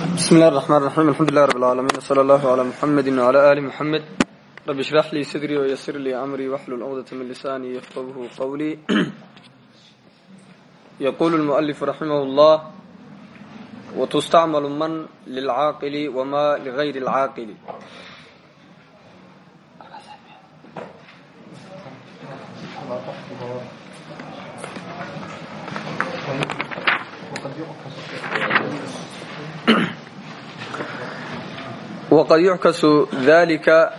بسم الله الرحمن الرحيم الحمد لله رب العالمين وصلى الله على محمد وعلى آل محمد رب اشرح لي صدري ويسر لي أمري واحلل عقدة من لساني يفقهه قولي يقول المؤلف رحمه الله وتستعمل من للعاقل وما لغير العاقل وqad yuxkasu dalika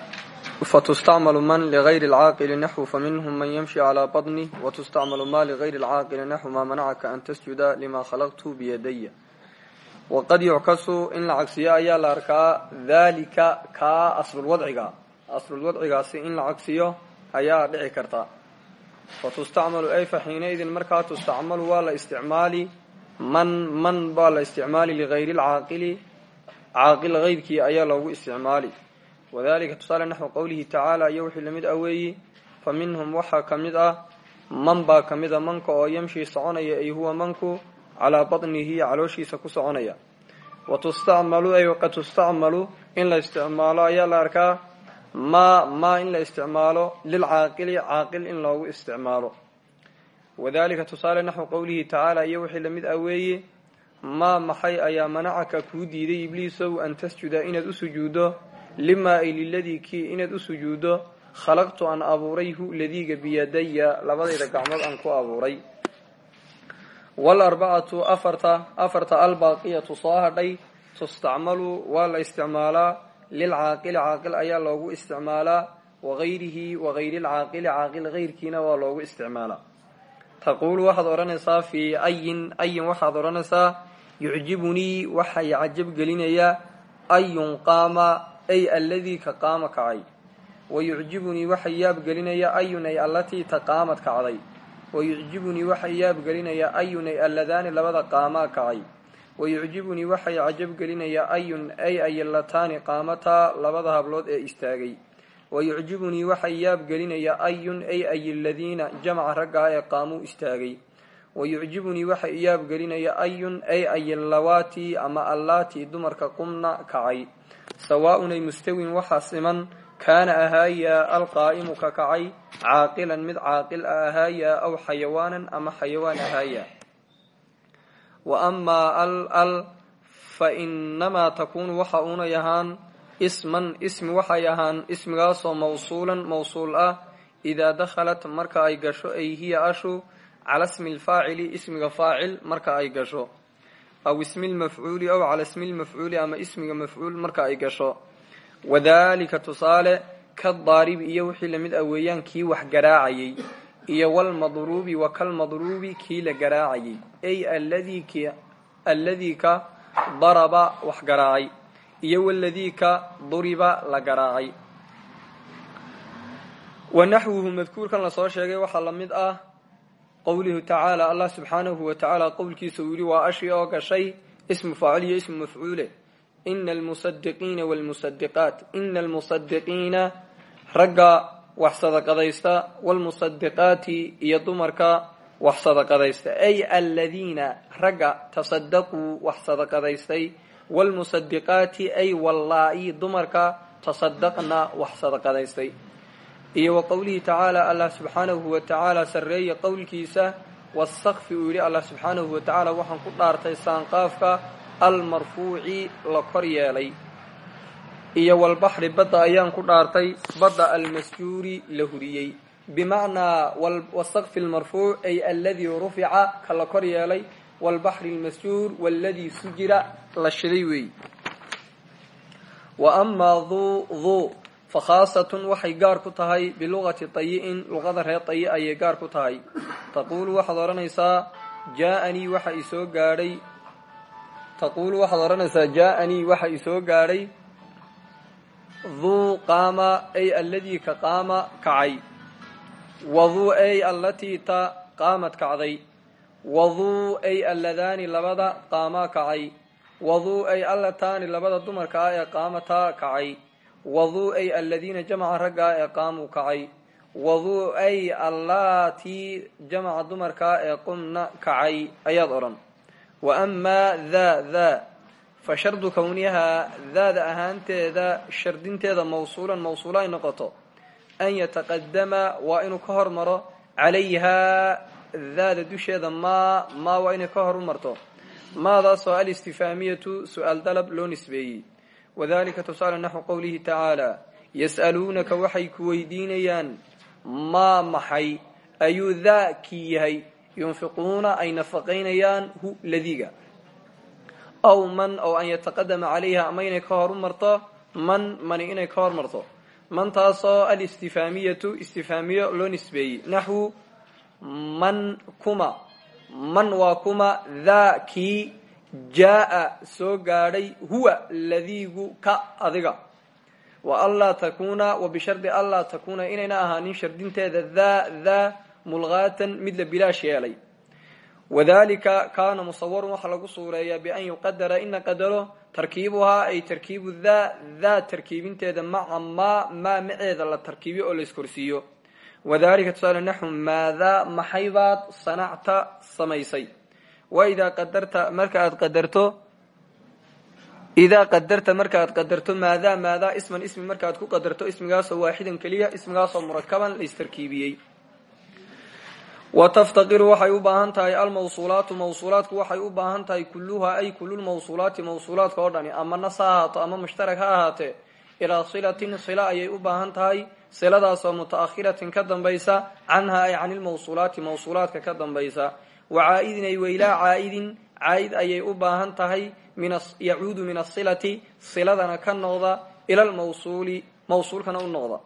fatustacmalu man ligayri اlcaaqili naxwu faminhum man yamshi calىa baطnih watustacmalu ma ligayri اlcaaqili naxwu maa manacaka an tasjuda lima khalaqtu biyadaya waqad yuckasu in la cagsiyo ayaa la arkaa dalika kaa aslulwadciga aslulwadcigaasi in la cagsiyo ayaa dhici karta fatustacmalu ay fa xiinaidin markaa tustacmalu waa la isticmaali man man baa la isticmaali ligayri اlcaaqili caaqil keyrkii ayaa loogu isticmaali. Wadalika tusaale naxwi qowlihi tacaala iyo wixii la mid ah weeyi fa minhum waxaa ka mid ah man baa ka mid a manka oo yamshii soconaya ay huwa manku calaa batnihi calooshiisa ku soconaya. Wa tustacmalu ay qad tustacmalu in la isticmaalo ayaa la arkaa ma ma in la isticmaalo lilcaaqili caaqil in loogu isticmaalo. Wadalika tusaale naxwi qowlihi tacaala iyo wixii la mid ah weeyi maa maxay ayaa manacaka kuu diiday ibliisow an tasjuda inaad u sujuuddo limaa ay liladii kii inaad u sujuuddo khalaqtu aan abuuray hu ladiiga biyadaya. Labadayda gacmood aan ku abuuray. Walarbacatu afarta afarta albaaqiyatu soo hadhay. Tustacmalu waa la isticmaalaa. Lilcaaqili caaqil ayaa loogu isticmaalaa. Wagayrihi wagayri lcaaqili caaqil keyrkiina waa loogu isticmaalaa. Taquulu waxaad odhanaysaa fii ayin ayin waxaad odhanaysaa yucjibunii waxay cajab gelinayaa ayun qaama ay alladii ka qaama kacay. Wa yucjibunii waxay yaab gelinayaa ayun ay allatii taqaamad kacday. Wa yucjibunii waxay yaab gelinayaa ayun ay alladaani labada qaamaa kacay. Wa yucjibunii waxay cajab gelinayaa ayun ay ayallataani qaamataa labada hablood ee istaagay. Wa yucjibunii waxay yaab gelinayaa ayun ay ayiladiina jamaca raggaa ee qaamuu istaagay wa yucjibunii waxa iyaab gelinaya ayun ay ayillawaati ama allaatii dumarka qumna kacay. Sawaaun ay mustawin waxaa siman kaana ahaayaa alqaa'imu ka kacay caaqilan mid caaqil a ahaayaa aw xayawaanan ama xayawaan ahaayaa. Wa amaa al al fa inamaa takuunu waxa uunay ahaan isman ismi waxay ahaan ismigaasoo mawsuulan mawsuul ah idaa dakhalat marka ay gasho ay hiya ashu cala smi lfaacili ismiga faacil marka ay gasho aw ismi lmafcuuli aw cala ismi lmafcuuli ama ismiga mafcuul marka ay gasho wadalika tusaale ka daaribi iyo wixii la mid ah weeyaan kii wax garaacayay iyo walmadruubi wa kalmadruubi kii la garaacayay ay alladii k alladii ka daraba wax garaacay iyo waladii ka duriba la garaacay wa naxwuhu madkuurkan la soo sheegay waxaa la mid ah qowluhu tacaala allah subxaanahu wa tacaala qowlkiisa yidhi waa ashi oo gashay ismu faacil iyo ismu mafcuule. Ina almusadiqiina wlmusadiqaat ina almusadiqiina ragga wax sadaqadaysta wlmusadiqaati iyo dumarka wax sadaqadaysta. Ay aladiina ragga tasadaquu wax sadaqadaystay. Wlmusadiqaati ay wallaa-i dumarka tasadaqna wax sadaqadaystay iyo wa qowlihi tacaala allah subxaanahu wa tacaala sarreeya qowlkiisa wasakfi uu yidhi allah subxaanahu wa tacaala waxaan ku dhaartay saanqaafka almarfuuci la kor yeelay. Iyo walbaxri badda ayaan ku dhaartay badda almasjuuri la huriyey. Bimacnaa wasakfi lmarfuuc ay aladii rufica ka la kor yeelay walbaxri lmasjuur waladii sujira la shiday weey. Wa amaa duu duu fakhaasatun waxay gaar ku tahay bilugati tayi-in luqada reer tayi ayay gaar ku tahay. Taquulu waxaad odhanaysaa jaaanii waxa isoo gaadhay. Taquulu waxaad odhanaysaa jaa-anii waxa isoo gaadhay. Duu qaama ay alladii ka qaama kacay. Waduu ay allatii ta qaamad kacday. Waduu ay alladaani labada qaamaa kacay. Waduu ay allataani labada dumarka ah ee qaamataa kacay waduu ay aladiina jamaca raggaa ee qaamuu kacay. Waduu ay allaatii jamaca dumarkaa ee qumna kacay ayaad odhan. Wa amaa daa daa fa shardu kownihaa daada ahaanteeda shardinteeda mawsuulan mawsuula ay noqoto. An yataqadama waa inuu ka hormaro. Calayhaa daada dusheeda maa maa waa inay ka horumarto maadaasoo alistifaamiyatu su'aal dalab loo nisbeeyey wadalika tusaale naxwu qowlihi tacaala yas'aluunaka waxay ku weydiinayaan maa maxay ayuu daa kii yahay yunfiquuna ay nafaqaynayaan hu ladiga aw man ow an yataqadama calayha ama inay ka horumarto man mani inay ka hormarto mantaasoo alistifaamiyatu istifaamiyo loo nisbeeyey naxwu man kuma man waa kuma daa jaa soo gaadhay huwa ladiigu ka adiga wa anlaa takuuna wa bishardi anlaa takuuna inayna ahaanin shardinteeda daa daa mulqaatan mid la bilaash yeelay wadalika kaana musawarun waxaa lagu suureeyaa bian yuqadara in la qadaro tarkiibuhaa ay tarkiibu daa daa tarkiibinteeda maca maa maa maceeda la tarkiibiyo oo la iskorsiiyo wadalika tusaale naxu maadaa maxay baad sanacta samaysay wa idaa qadarta marka aad qadarto idaa qadarta marka aad qadarto maadaa maadaa isman ismi marka aad ku qadarto ismigaasoo waaxidan keliya ismigaasoo murakaban la istarkiibiyey wa taftaqiru waxay u baahan tahay almawsuulaatu mawsuulaadku waxay u baahan tahay kulluhaa ay kululmawsuulaati mawsuulaadka oo dhani ama nas ha ahaato ama mushtarak ha ahaatee ilaa silatin sila ayay u baahan tahay siladaasoo mutaakhiratin ka dambaysa canha ay cani lmawsuulaati mawsuulaadka ka dambaysa wa caa'idin ay waylaa caa'idin caa'id ayay u baahan tahay yacuudu min asilati siladana ka noqda ila lmawsuuli mawsuulkana u noqda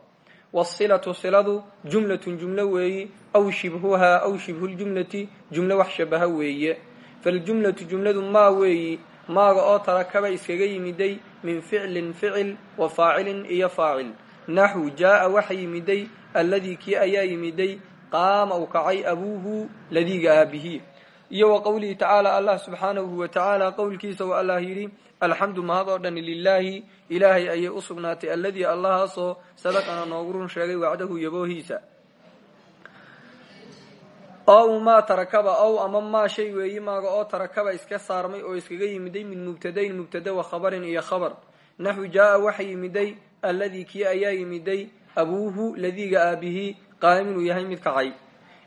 wasilatu siladu jumlatun jumlo weeyi aw shibhuhaa aw shibhuljumlati jumlo wax shabaha weeye faljumlatu jumladu maa weeyi maaga oo tarakaba iskaga yimiday min ficlin ficil wa faacilin iyo faacil naxu jaaa waxa yimiday alladii kii ayaa yimiday qaama u kacay abuuhu ladiiga aabihi iyo wa qowlihi tacaala allah subxaanahu wa tacaala qowlkiisa wa allah yidhi alxamdu mahad oo dhani lilaahi ilaahay ayay u sugnaatay alladii allahaasoo sadaqana noogu run sheegay wacdahu yaboohiisa. Ow maa tarakaba ow ama maa shay weeyi maaga oo tarakaba iska saarmay oo iskaga yimiday min mubtadayn mubtada wa khabarin iyo khabar. Naxu jaaa waxa yimiday alladii kii ayaa yimiday abuuhu ladiiga aabihi qaa'imin uu yahay mid kacay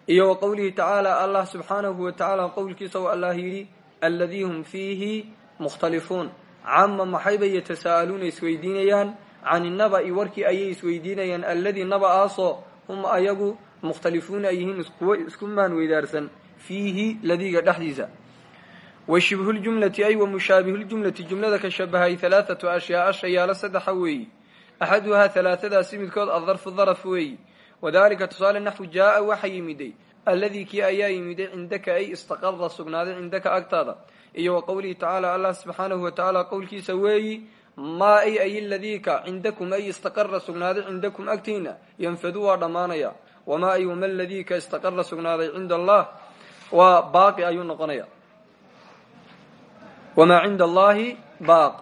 iyo wa qowlihi tacaala allah subxaanahu wa tacaala qowlkiisa oo allah yidhi alladii hum fiihi mukhtalifuun cama maxaybay yatasaa'aluuna isweydiinayaan? Cani naba'i warkii ayay isweydiinayaan? Alladii naba-aasoo hum ayagu mukhtalifuuna ay yihiin isku maan weydaarsan. Fiihi ladiiga dhexdiisa. Wa shibhuljumlati ay wa mushaabihuljumlati jumlada ka shabahay halaathatu ashyaaa shayaalo saddexa weeyi. Axaduhaa halaatadaasi midkood adarfu daraf weeyi wadalika tusaale naxwu jaaa waxa yimiday alladii kii ayaa yimiday cindaka ay istaqara sugnaaday cindaka agtaada iyo wa qowlihi tacaala allah subxaanahu wa tacaala qowlkiisa weeyi maa ay ay ladiika cindakum ay istaqara sugnaaday cindakum agtiina yanfadu waa dhammaanaya wamaa ay wama ladiika istaqara sugnaaday cinda allah waa baaqi ayuu noqonaya wamaa cinda allahi baaq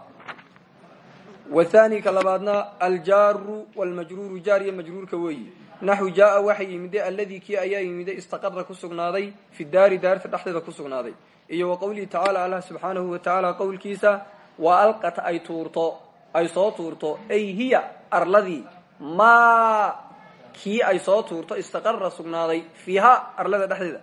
wathani ka labaadna aljaaru walmajruuru jaar naxu jaaa waxa yimiday alladii kii ayaa yimiday istaqara ku sugnaaday fi daari daarta dhexdeeda ku sugnaaday. Iyo wa qowlihi tacaala allah subxaanahu wa tacaala qowlkiisa wa alqat ay tuurto ay soo tuurto ay hiya arladii maa kii ay soo tuurto istaqara sugnaaday fiiha arlada dhexdeeda.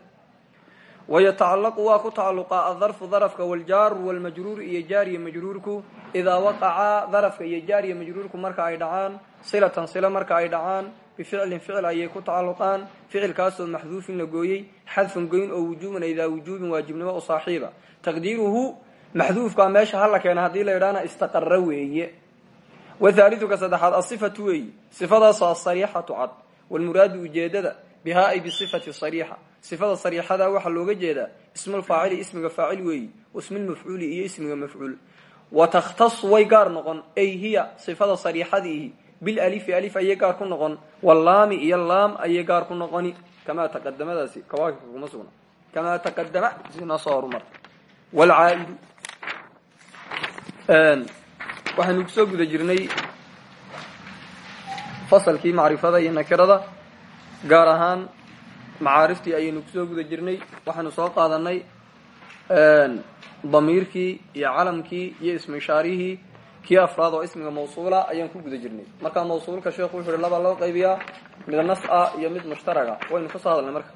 Wayatacallaqu waa ku tacalluqaa adarfu darafka waljaaru walmajruur iyo jaariya majruurku. Idaa waqacaa darafka iyo jaariya majruurku marka ay dhacaan silatan sila marka ay dhacaan bificlin ficil ayay ku tacalluqaan ficilkaasoo maxduufin la gooyey xadfan goyn oo wujuuban idaa wujuubin waajibnimo u saaxiiba taqdiiruhu maxduufkaa meesha hala keena haddii la idhaana istaqara weeye wathaaliuka saddexaad asifatu weeyi sifadaasoo asariixatu cad walmuraadu ujeedada bihaa ay bisifati sariixa sifada sariixada waxaa looga jeedaa ismulfaacili ismiga faacil weeyi wasmilmafcuuli iyo ismiga mafcuul wa takhtasu way gaar noqon ay hiya sifada bilalifi alif ayay gaar ku noqon walaami iyo laam ayay gaar ku noqoni. Kamaa taqadamadaasi kawaakibka kuma sugna. Kamaa taqadama sinoo soo horumar. Walcaa'idu waxaynu ku soo guda jirnay fasalkii macrifada iyo nakirada gaar ahaan macaariftii ayaynu ku soo guda jirnay. Waxaynu soo qaadanay damiirkii iyo calamkii iyo ismishaarihii kii afraad oo ismiga mawsuula ayaan ku guda jirnay. Markaa mawsuulka sheekhu wuxu uhi labaa loo qaybiyaa mid nas ah iyo mid mushtaraga. Waynu ka soo hadalnay marka.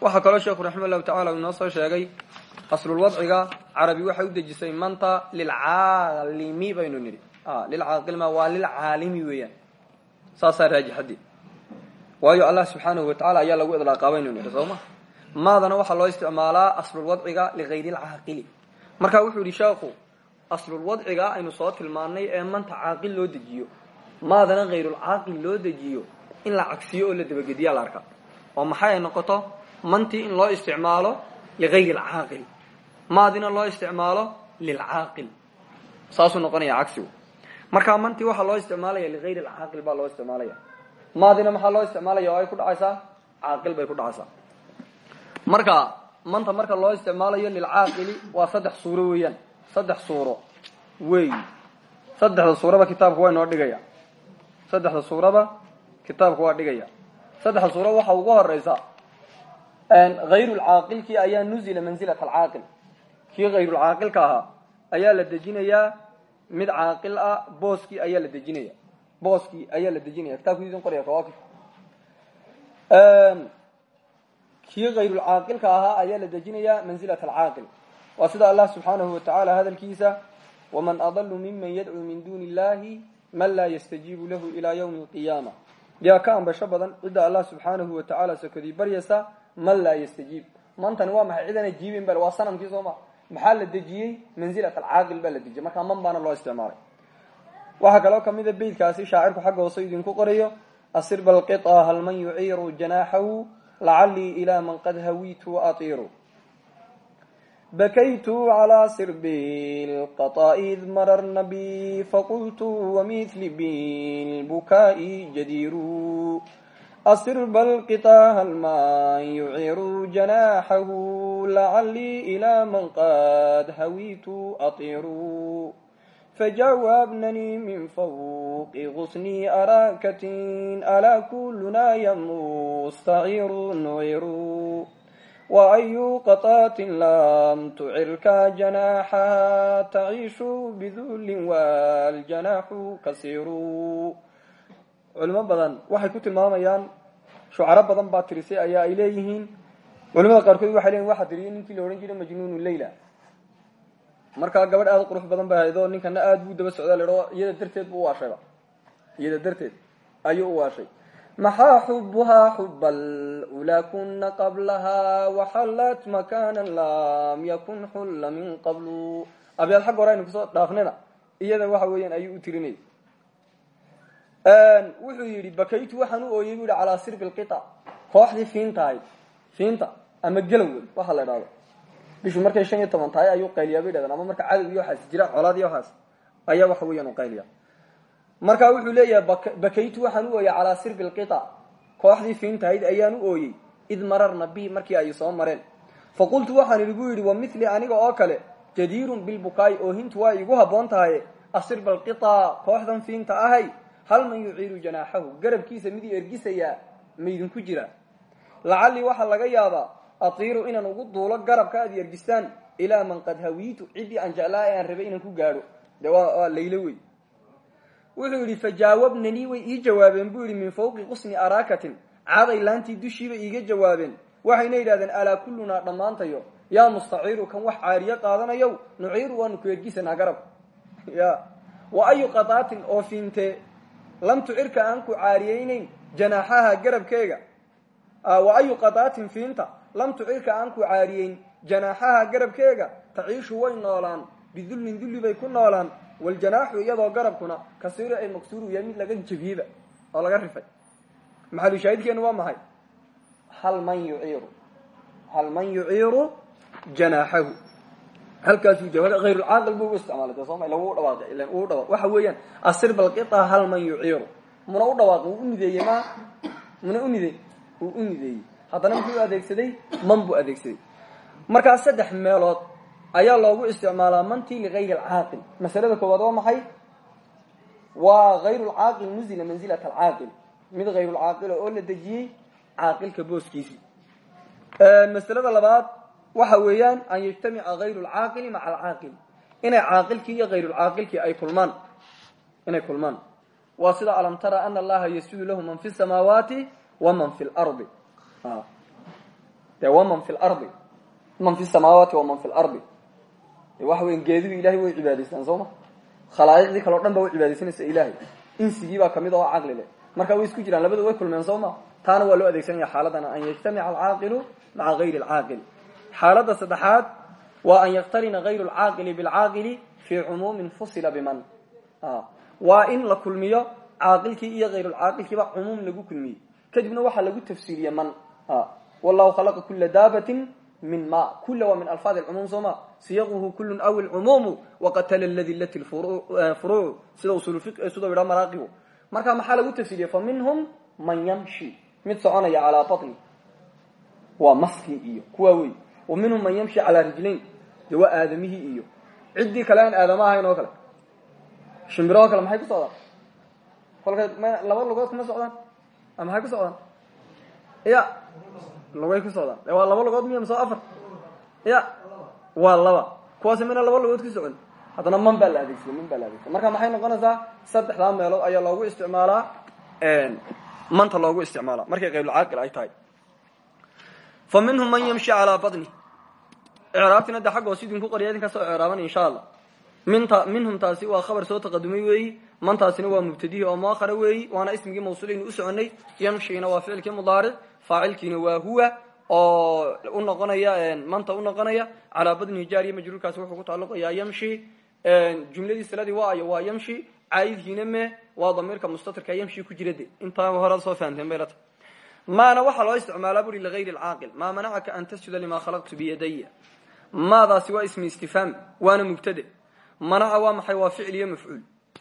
Waxaa kaloo sheekhu raxima llahu tacala uu inoo soo sheegay aslulwadciga carabi waxay u dejisay manta lilcaalimi baynu nidhi. Lilcaaqilma waa lilcaalimi weeyaan. Saasaa raajixadii waayo allah subxaanahu watacala ayaa lagu idlaaqaa baynu nidhi soo ma? Maadana waxaa loo isticmaalaa aslulwadciga ligayri lcaaqili marka wuxuu yidhi sheekhu aslulwadciga aynu soo tilmaanay ee manta caaqil loo dejiyo. Maadana hayrulcaaqil loo dejiyo in la cagsiyo oo la dabagediya la arka. Oo maxay ay noqoto? Mantii in loo isticmaalo ligayri alcaaqil maadina loo isticmaalo lilcaaqil saasuu noqonaya cagsigu. Markaa mantii waxaa loo isticmaalaya ligayri alcaaqil baa loo isticmaalaya. Maadina maxaa loo isticmaalaya? Oo ay ku dhacaysaa? Caaqil bay ku dhacaysaa. Marka manta marka loo isticmaalayo lilcaaqili waa saddex suuro weeyaan saddex suuro. Wey. Saddexda suuraba kitaabku waa inoo dhigaya. Saddexda suuraba kitaabku waa dhigaya. Saddexda suuro waxa ugu horeysa hayrulcaaqilkii ayaa nuzila manzilat alcaaqil. Kii hayrulcaaqilka ahaa ayaa la dejinayaa mid caaqil ah booskii ayaa la dejinaya. Booskii ayaa la dejinaya. Kitabkiisin qoraya kawaakif kii. Hayrulcaaqilka ahaa ayaa la dejinayaa manzilat alcaaqil waa sida allah subxaanahu watacaala hadalkiisa waman adalu miman yadcuu min duuni illahi man laa yastajiibu lahu ilaa ywmi alqiyaama yaa ka ambasho badan cidda allah subxaanahu watacaala sokodii baryaysa man laa yastajiib. Mantani waa maxay? Cidana jiibin ba waa sanamkii soo ma maxaa la dejiyey? Manzilat alcaaqil baa la dejiyey. Markaa man baana loo isticmaalay. Waxaa kaloo kamida beydkaasi shaacirku xagga hoose idinku qorayo asir balqita hal man yuciiru janaaxahu lacalii bakaytu calaa sirbilqaطa id mararna bi faqultu wamithli bilbukaa'i jadiiru asirba lqiطa halmaan yuciru janaaxahu lacalii ilaa man qad hawiitu atiiru fajawaabnanii min fawqi gusnii araakatin alaa kulunaa yamustaciiru nuciru وأي قطاة لم تعرك جناحها تعيش بذل والجناح كثير culimo badan waxay ku tilmaamayaan shucaro badan baa tirisay ayaa ay leeyihiin culimada qaarkood waxay leeyihin waxaa tiriyay ninkii la odhan jiray majnuunu leyla markaa gabadh aada u qurux badan bay ahayd oo ninkana aada buu daba socdaa la idhao iyada darteed buu u waashayba iyada darteed ayuu u waashay maxaa xubuhaa xuba lulaa kuna qablaha waxallat makaana lam yakun xulla min qablu abyaad xagga hore aynu ku soo dhaafnayna iyada waxa weeyaan ayuu u tirinayay wuxuu yidhi bakaytu waxaan u ooyey bu yihi calaa sirbi lqita kooxdii fiinta ahayd fiinta ama gelowey waxa la idhahdo bishu markay shan iyo toban tahay ayuu qayliyaa bay dhahdeen ama marka cadow iyo waxaas jira colaad iyo waxaas ayaa waxa weeyaan u qayliya marka wuxuu leeyahay bakaytu waxaan u ooyey calaa sirbi lqita kooxdii fiintahayd ayaan u ooyey id mararna bi markii ay soo mareen. Faqultu waxaan buu yidhi wa mithli aniga oo kale jadiirun bilbukaay oohintu waa igu habboon tahaye asirba alqita kooxdan fiinta ahay. Hal man yuciiru janaaxahu? Garabkiisa midii ergisayaa maydinku jira. Lacallii waxaa laga yaabaa atiiru inaan ugu duulo garabka aad ergistaan ilaa man qad hawiitu ciddii aan jeclaa ee aan rabay inaan ku gaadho. De waa laylo wey wuxuu yidhi fajaawabnanii way ii jawaabeen buu yidhi min fawqi qusni araakatin. Caday laantii dushiiba iiga jawaabeen. Waxayna yidhahdeen alaa kullunaa dhammaantayo yaa mustaciiru kan wax caariyo qaadanayow nuciiru waanu ku ergisanaa garabka ya wa ayu qataatin oo fiintee lam tucirka aan ku caariyeynayn janaaxaha garabkeega. Wa ayu qataatin fiinta lam tucirka aan ku caariyeyn janaaxaha garabkeega taciishu way noolaan bidullin dulli bay ku noolaan waljanaaxu iyadoo garabkuna kasiiro ay maksuuru yahay mid laga jebiyeba oo laga rifay. Maxalushaahidkeenu waa maxay? Hal man yuciiru. Hal man yuciiru janaaxahu. Halkaasuu jawaa hayrulcaaqil buu ugu isticmaalay de sooma lagu dhawaaqay ilan uu dhawaaq waxa weeyaan asir balqita hal man yuciiru. Muna u dhawaaqay wuu u nideeyey ma muna u nidey wuu u nideeyey. Haddana muxuu adeegsaday? Man saddex meelood ayaa loogu isticmaalaa mantii ligayri alcaaqil. Masalada koowaad waa maxay? Waa hayrulcaaqil nuzila manzilat alcaaqil. Mid hayrulcaaqila oo la dejiyey caaqilka booskiisii masalada labaad waxa weeyaan an yajtamica hayru lcaaqili maca alcaaqil. Inay caaqilkii iyo hayrulcaaqilkii ay kulmaan. Inay kulmaan. Waa sida alam tara ana allaha yasjudu lahu man fi samaawaati waman fi lardi de waman fi lardi man fi samaawaati waman fi lardi waxa weya geeduhu ilahay way cibaadaystaan soo ma? Khalaa'iqdii ba way cibaadaysanaysa ilahay insigii baa ka mid oo caqli leh. Marka way isku jiraan labadu way kulmeen soo taana waa loo adeegsanaya xaaladana an yajtamica alcaaqilu maca gayri alcaaqili xaaladda saddexaad waa an yaktarina gayru alcaaqili bilcaaqili fii cumuumin fusila biman. Waa in la kulmiyo caaqilkii iyo hayrulcaaqilkiiba cumuum lagu kulmiyey. Kadibna waxaa lagu tafsiiriye man. Wallahu khalaqa kula daabatin min ma kula waa min alfaad lcumuum soo ma siyaquhu kulun aw lcumuumu waqatala ladi lati furuucu sida usulsida idha maraaqibu marka maxaa lagu tafsiiriye fa minhum man yamshi mid soconaya calaa batni waa maskii iyo kuwaa wey wa minhum man yamshi calaa rijlayn dee waa aadamihii iyo ciddii kale aan aadama ahayn oo kale shimbiroo kale maxay ku socdaan kolkay laba lugood kuma socdaan maxay ku socdaan ya lugay ku socdaan e waa laba lugood miya masoo afar. Ya waa laba. Kuwaasi mina laba lugood ku socon. Haddana man baa la adeegsada man baa la adeegsada marka maxay noqonaysaa? Saddexdaa meelood ayaa loogu isticmaalaa manta loogu isticmaala markay qaybulcaaqil ay tahay. Fa minhum man yamshi calaa badni. Icraabtina de xagga hoos idinku qoriya idinka soo icraaban insha allah minta minhum taasi waa khabar soo taqadumay weeyi. Mantaasina waa mubtadihi oo muakhara weeyi. Waana ismigii mawsuulaynu u soconay yamshina waa ficilkii mudaaric faacilkiina waa huwa oo u noqonaya manta u noqonaya calaa badnihi jaariya majruurkaasi wuxuu ku tacalluqayaa yamshi jumladii siladii waa ayo waa yamshi caayidkiina me waa damiirka mustatirka yamshi ku jira de intaa hore soo fahanteen bay la tahay. Maana waxaa loo isticmaalaa buri ligayri alcaaqil maa manacaka an tasjuda limaa khalaqtu biyadaya maadaasi waa ismi istifhaam waana mubtade. Manaca waa maxay? Waa ficil iyo mafcuul.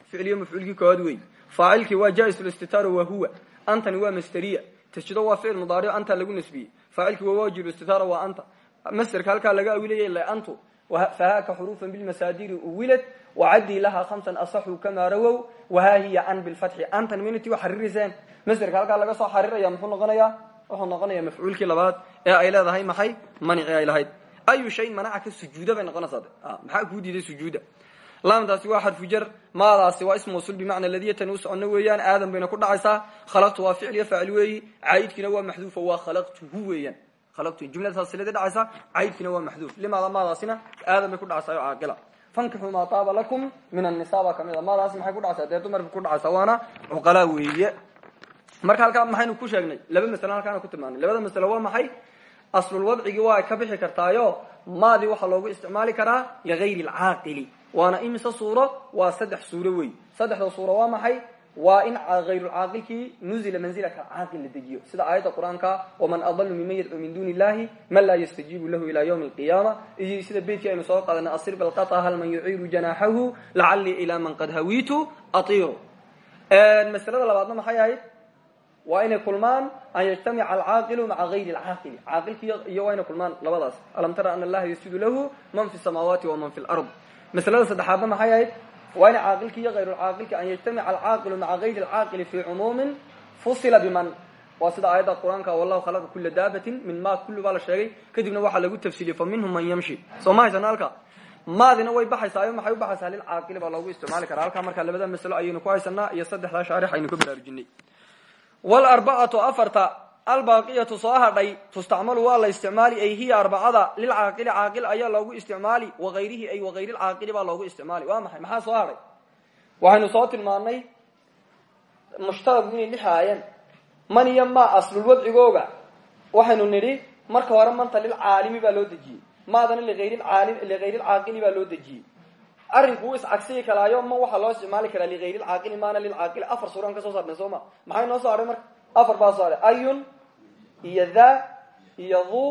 Ficil iyo mafcuulkii koowaad wey faacilkii waa jaa-isulistitaaro waa huwa. Antani waa masteriya tasjudo waa ficil mudaaric anta lagu nasbiyey faacilkii waa waajibistitaaro waa anta masderka halkaa laga awilaya ila antu fahaaka xuruufan bilmasaadiri uwilad wacadii lahaa hamsan asaxu kamaa rawow wahaa hiya an bilfatxi antan minity wa xaririseen masderka halkaa laga soo xariraya muxuu noqonayaa wuxuu noqonayaa mafcuulkii labaad ee ay leedahay maxay manici ay lahayd ayu shayin manacaka sujuuda bay noqonaysaa maxaa kuu diiday sujuuda laamtaasi waa xarfu jar maadaasi waa ism mawsul bimacna ladiyatan u socono weeyaan aadan bayna ku dhacaysaa khalaqtu waa ficil iyo faacil weeyi caayidkiina waa maxduufa waa khalaqtuhu weeyaan. Khalaqtu jumladaas silada dhacaysa caayidkiina waa maxduuf. Limaada maadaasina aadan bay ku dhacaysaa oo caaqila. Fankixuu maa taaba lakum min annisa baa ka mid a maadaasi maxay ku dhacaysaa? Dee dumarka ku dhacaysaa waana cuqalaa weeye. Marka halkaa maxaynu ku sheegnay laba masalo halkaana ku tilmaanay labada masalo waa maxay? Aslulwadcigii waa ka bixi kartaayo maadii waxaa loogu isticmaali karaa ligayri alcaaqili waana imise suuro? Waa saddex suuro wey saddexda suuro waa maxay? Waa in hayrulcaaqilkii nuzila manzilata caaqil la dejiyo. Sida aayadda qur'aanka waman adalu miman yadcuu min duni illahi man laa yastajiibu lahu ila ywmi alqiyaama. Iyo sida beytkii aynu soo qaadanay asir balqata hal man yuciiru janaaxahu lacalii ilaa man qad hawiitu atiiru. Masalada labaadna maxay ahayd? Waa inay kulmaan an yajtamica alcaaqilu maca gayri alcaaqili caaqilki iyo waa inay kulmaan labadaas. Alam tara ana allaha yasjudu lahu man fi samaawaati waman fi lard maslada saddexaadna maxay ahayd? Waa in caaqilki iyo hayrulcaaqilki an yajtamica alcaaqilu maca gayri alcaaqili fii cumuumin fusila biman. Waa sida aayadda qur'aanka wallahu khalaqa kula daabatin min ma kullu baa la sheegay. Kadibna waxaa lagu tafsiiliyey fa minhum man yamshi. Soo ma haysana halka maadina way baxaysaa ayo maxay u baxaysaa? Lilcaaqili baa loogu isticmaali karaa. Halkaa markaa labada masalo ayaynu ku haysanaa iyo saddexdaa shaarix aynu ka baraarujinay wlarbacatu afarta albaaqiyatu soo hadhay tustacmalu waa la isticmaali ay hiya arbacada lilcaaqili caaqil ayaa loogu isticmaali waayrihi ay wagayri lcaaqili baa loogu isticmaali. Waa maxay? Maxaa soo hadhay? Waxaynu soo tilmaanay mushtarag inay lix aayeen man iyo ma aslulwadcigooga waxaynu nidhi marka hore manta lilcaalimi baa loo dejiyey. Maadana ligayri lcaaqili baa loo dejiyey. Arrinku wuu iscagsigi karaayo ma waxaa loo isticmaali karaa ligayri lcaaqili maana lilcaaqili afar suuraan ka soo saarnay soo ma? Maxay noo soo marka afar baa soo hadhay ayun iyo tha iyo dhu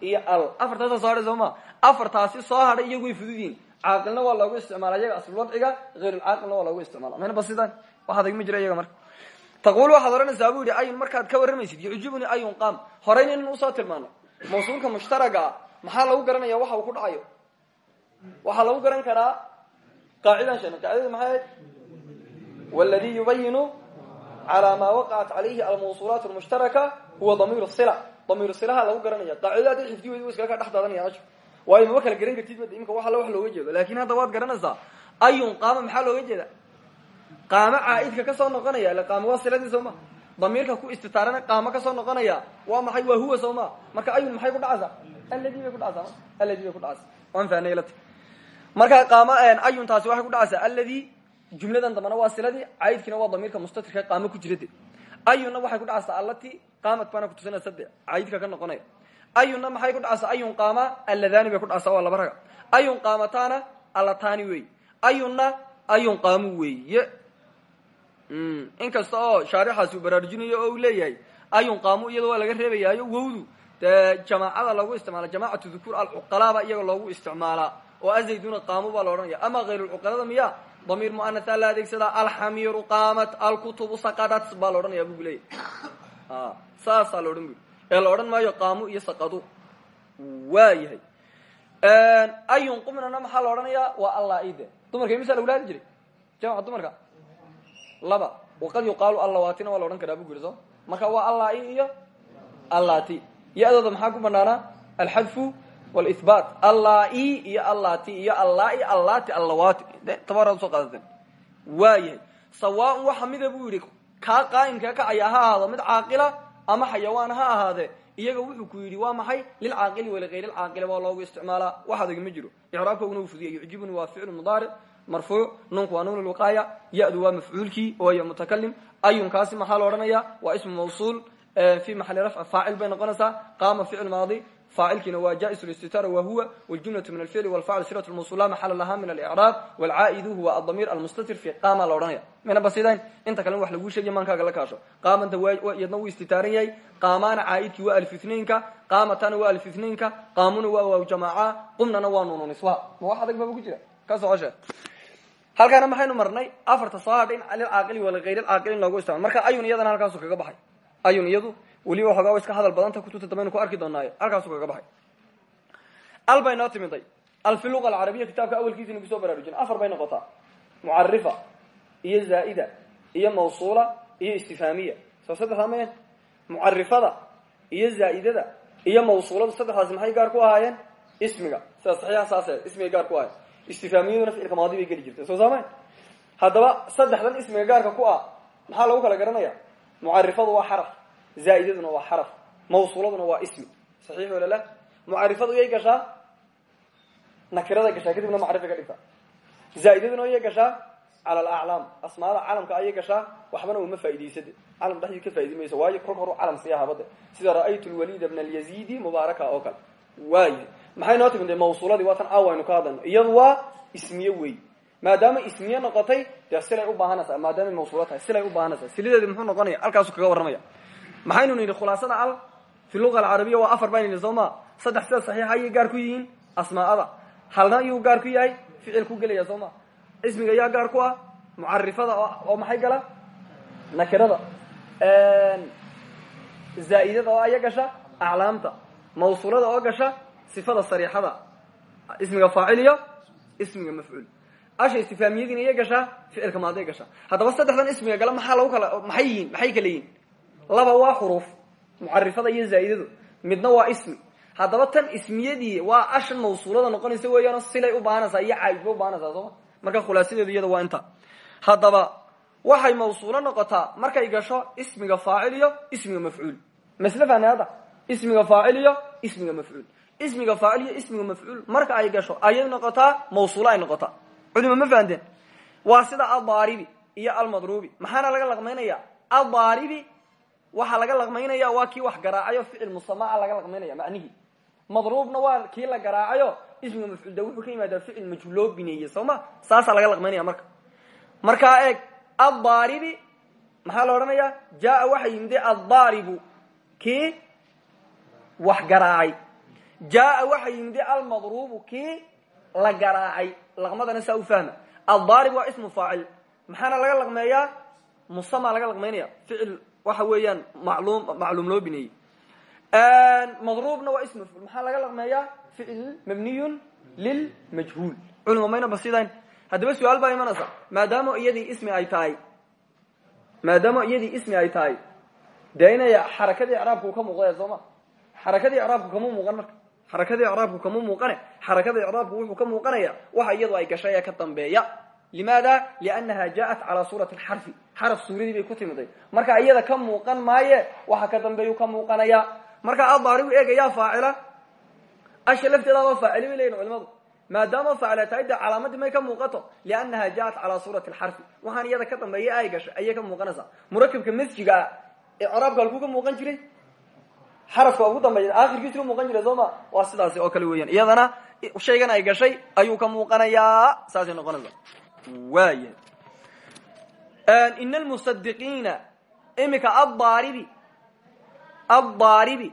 iyo al. Afartaasa soo hadhay soo ma afartaasi soo hadhay iyagu way fududiin caaqilna waa loogu isticmaala iyaga aslulwadciga hayrulcaaqilna waa loogu isticmaala mayna ba sidaan wax adag ma jira iyaga marka taqul waxaad odhanaysaa bu yihi ayun ka warramaysid yucjibuni ayun qaam horeyna inan u soo tilmaano mawsuulka mushtaraga maxaa lagu garanaya waxa uu ku dhacayo waxaa lagu garan karaa qaacidan sheegna qaacidadu maxay ahayd yubayinu calى ma waqacat calayhi almawsuulaat اlmushtaraka huwa damiir sila damiir silaha lagu garanaya. Qaacidada hadday xifdi weydi wa iskaga kaa dhex daadanaya ashu waayo mama kala garan kartid bada imika wax alla wax looga jeedo. Lakin hadda waad garanaysaa ayun qaama maxaa looga jeeda? Qaamo caaidka ka soo noqonaya ila qaamo waa siladii soo ma? Damiirka ku istitaarana qaamo ka soo noqonaya waa maxay waa huwa soo ma? Marka ayun maxay ku dhacaysaa? Aladi bay ku dhacaysaa aladi bay ku dhacaysaa. Waan fahnay ilata marka jumladan dambana waa siladii caidkina waa damiirka mustatirka qaamo ku jirade ayunna waxay ku dhacaysaa allati qaamad baana kutusinaysa de caidka ka noqonaya. Ayunna maxay ku dhacaysaa ayun qaama alladani bay ku dhacaysaa waa laba raga ayun qaamataana allatani wey. Ayunna ayun qaamu weeye. Inkasta oo shaarixaasi uu baraarujinayo oo uu leeyahay ayun qaamu iyada waa laga reebayaayo wowdu dee jamaacada lagu isticmaala jamacatu dhukuur alcuqalaaba iyaga loogu isticmaalaa oo azayduna qaamu baa la odhanaya ama hayrulcuqalada miya damiir muanatha la adeegsadaa alxamiiru qaamat alkutubu saqadat baa la odhanaya bugu leeyahay. Saasaa la odhan bui ee la odhan maayo qaamu iyo saqadu. Waa yahay. Ayun qumnana maxaa la odhanayaa? Waa allaaide dumarka imisa lagula hadli jiray? Jamca dumarka. Laba waqad yuqaalu allawaatina waa la odhan karaa bu guri soo. Marka waa allai iyo allati ya-dooda maxaa ku banaanaa alxadfu wlihbaat allai iyo allati iyo allai allati allawati tabaaraad u soo qaadateen. Waa yahay sawaaun waxa mida buu yidhi kaa qaa'imkaa kacaya ha ahaado mid caaqila ama xayawaan ha ahaadee iyaga wuxuu ku yidhi waa maxay? Lilcaaqili waligayr lcaaqili baa loogu isticmaalaa wax adag ma jiro. Icraabkooguna uu fudiya yucjibuni waa ficlu mudaaric marfuuc nuunku waa nuun lwiqaaya ya-du waa mafcuulkii wayo mutakalim ayunkaasi maxaa la odhanaya waa ismu mawsuul fi maxali rafc faacil bay noqonaysaa. Qaama ficil maadi faacilkiina waa jais listitaara wa huwa wljumlatu min alficli walfacl sirat lmawsul la maxala laha min alicraab walcaa'idu huwa adamiir almustatir fi qaama la odhanaya mayna basidayn inta kalen wax laguu sheegay maankaaga la kaasho qaamanta iyadna wuu istitaaran yahay qaamaana caa'idkii waa alfitnaynka qaamatana waa alfitnaynka qaamuna waa waaw jamaaca qumnana waa nuunu niswa ma wax adag baba ku jira ka socoshe halkaana maxaynu marnay afarta soo hadha in lilcaaqili waligayr lcaaqili in loogu isticmaal marka ayun iyadana halkaasu kaga baxay ayun iyadu weliba waxoogaa wa iska hadal badanta kutubta dambaynu ku arki doonaayo halkaasu kaga baxay. Al bay noo timiday al fi alcarabiya kitaabka awalkiisaynu ku soo baraarujina afar bay noqotaa. Mucarifa iyo zaa'ida iyo mawsuula iyo istifhaamiya. Soo saddexdaa mayan mucarifada iyo zaa'idada iyo mawsuulada saddexdaasi maxay gaar ku ahaayeen? Ismiga. Sida saxiixa saase ismigay gaar ku ahayen istifhaamiyaduna ficilka maadi bay geli jirtay soo saamayn haddaba saddexdan ismiga gaarka ku ah maxaa lagu kala garanaya mucarifadu waa xaraf zaa'idaduna waa xaraf mawsuuladuna waa ismi. Saxiix wala la? Mucarifadu yay gashaa? Nakiraday gashaa kadibna macrifa ka dhigtaa zaa'idaduna yay gashaa? Cala alaclaam asmaada calamka ayay gashaa? Waxbana uma faa'idaysade calam dhexdii ka faa'idi mayso waayo kolka horu calam sii ahabade sida ra'aytu lwalida bna alyazidi mubaaraka oo kale. Waayahay maxay noo timid mawsuuladii? Waa tan caawa aynu ka hadlayno iyadu waa ismiye wey. Maadaama ismiye noqotay dee silay u baahanaysaa maadaamay mawsuulo tahay silay u baahanaysaa maxaynu nidhi khulaasada al? Fi luga alcarabiya waa afar baynu nidhi soo sida saxiixa ayay gaar ku yihiin asmaa'ada halna iyuu gaar ku yahay? Ficil ku gelaya soo ismiga yaa gaar ku ah? Mucarifada oo maxay gala? Nakirada. Zaa'idada oo aya gasha? Aclaamta. Mawsuulada oo gasha? Sifada sariixada. Ismiga faacil ismiga mafcuul. Asha istifaamiyadiina iya gashaa ficilka maaday gashaa haddaba saddexdan ismiga gala maxaa lagu kala maxay yihiin? Maxay kala yihiin laba waa xuruuf mucarifada iyo zaa'idadu. Midna waa ismi. Haddaba tan ismiyadii waa ashan mawsuulada noqonaysa weeyaano silay u baahanaysaa iyo caayidba u baahanaysaa sooma marka khulaasadeedu iyada waa inta. Haddaba waxay mawsuulo noqotaa markay gasho ismiga faacil iyo ismiga mafcuul. Masle fahne ismiga faacil iyo ismiga mafcuul. Ismiga faacil iyo ismiga mafcuul marka ay gasho ayay noqotaa mawsuulo ay noqotaa. Cuduma ma fahanteen? Waa sida aldaaribi iyo almadruubi. Maxaana laga laqmaynaya aldaaribi waxaa laga laqmaynaya waa kii wax garaacayo ficil musamaa laga laqmaynaya macnihii madruubna waa kii la garaacayo ismiga mafcuul de wuxuu ka yimaadaa ficil majhuul loo bineeyey soo ma? Saasaa laga laqmaynaya marka. Markaa eeg aldaaribi maxaa la odhanaya jaa waxa yimide aldaaribu kii wax garaacay. Jaa waxa yimide almadruubu kii la garaacay. Laqmadana saa u fahma. Aldaarib waa ismu faacil. Maxaana laga laqmeeyaa? Musama laga laqmaynaya ficil waxa weeyaan malum macluum loo bineeyey madruubna waa ism mafcuul maxaa laga laqmeeyaa? Ficil mabniyun lilmajhuul culima mayna basidayn haddaba su'aal baa imanaysa. Maadaama iyadii ismi ay tahay maadaama iyadii ismi ay tahay dee inay xarakadii icraabka uu ka muuqdaya soo ma? Xarakadii icraabku kama muuqan marka? Xarakadii icraabku kama muuqane? Xarakada icraabku wuxuu ka muuqanaya waxa iyadu ay gashay ee ka dambeeya limaada liannaha jaءat calaa suurati alxarfi xaraf suuradii bay ku marka iyada ka muuqan maaye waxa ka dambeeyu ka muuqanaya marka adaarigu eegayaa faacila asha lafteedaaba faacili bay leyihin culimadu maadaama faacila tahay dee calaamadii ka muuqato liannaha jaءat calaa suurati alxarfi waxaan iyada ka dambeeya ay gashay ayay ka muuqanaysaa murakabka masjiga ah icraabka halkuu ka muuqan jiray xarafka ugu dambeeya akhirkiisu ka muuqan jiray soo ma waa sidaasi oo kale weeyaan iyadana shaygan ay gashay ayuu ka muuqanayaa saasay noqonaysa waaya ina almusadiqiina imika addaaribi addaaribi